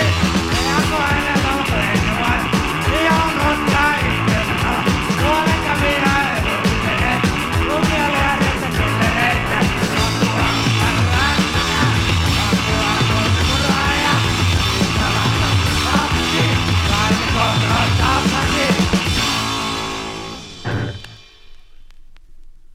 Yeah.